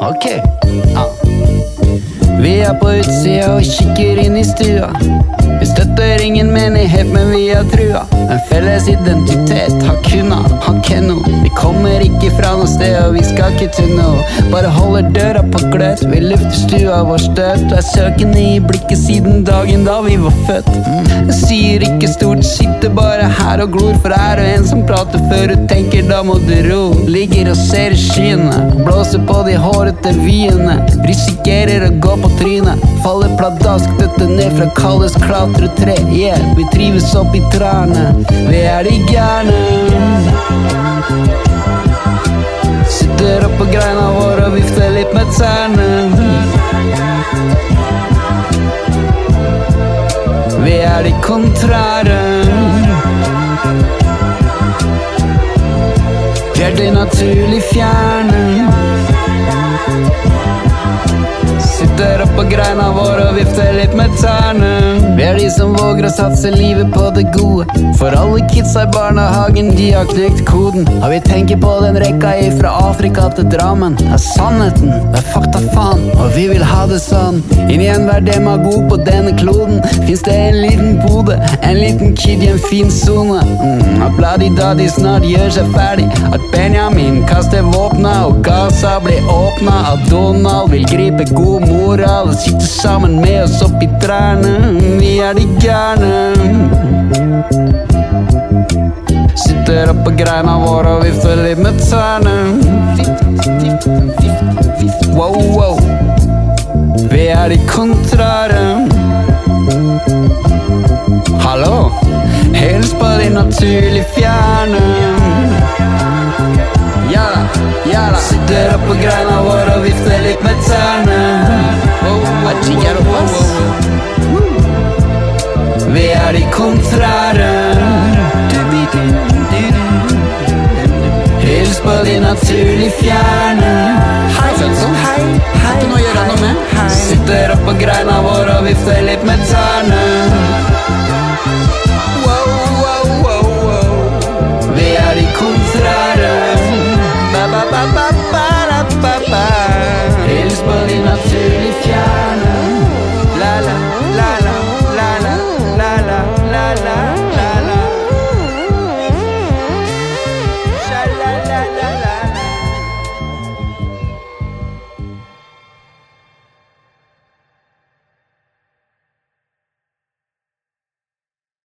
Ok. Ja. Vi er på utsida og kikker inn i stua. Vi støtter ingen menighet, men vi har trua. En felles identitet har kunna, har kenno. Vi kommer ikke fra noe sted, og vi skal ikke til noe. Bare holder døra på gløtt, vi lufter stua vår støtt. Og er søkende i blikket siden dagen da vi var født. Jeg sier ikke stort shit sitter bare her og glor, for er du en som prater før du tenker, da må du ro. Ligger og ser i skyene, blåser på de hårete vyene. Risikerer å gå på trynet, faller pladask, dette ned fra Kalles klatretre. Yeah, vi trives oppi trærne, vi er de gærne. Sitter oppå greina vår og vifter litt med tærne. Vi er de kontrære. Er de naturlig fjerne. Sitter oppå greina våre og vifter litt med tærne. Vi er de som våger å satse livet på det gode. For alle kidsa i barnehagen, de har knekt koden. Og vi tenker på den rekka ifra Afrika til Drammen. Det er sannheten, det er fakta faen, og vi vil ha det sånn. Inni enhver demagog på denne kloden fins det en liten pode, en liten kid i en fin sone. Mm, at Bloody-Daddy snart gjør seg ferdig, at Benjamin kaster våpna, og Gaza blir åpna, at Donald vil gripe god moral alle sitter sammen med oss oppi trærne. Vi er de gærne. Sitter oppå greina våre og vifter litt med tærne. Wow, wow. Vi er de kontrære. Hallo, hils på de naturlig fjerne. Ja da, ja da. Sitter oppå greina våre og vifter litt med tærne. Oh, oh, Vi er de kontrære. Hils på de naturlig fjerne. Hei, Svensson. Hei, hei, Ikke noe å noe med. Sitter oppå greina vår og vifter litt med tærne.